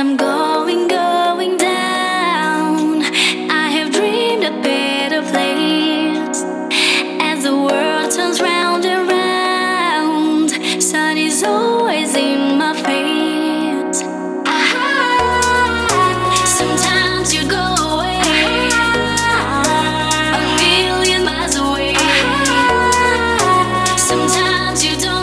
I'm going, going down. I have dreamed a better place. As the world turns round and round, sun is always in my face. Sometimes you go. away, a million miles away. Sometimes you don't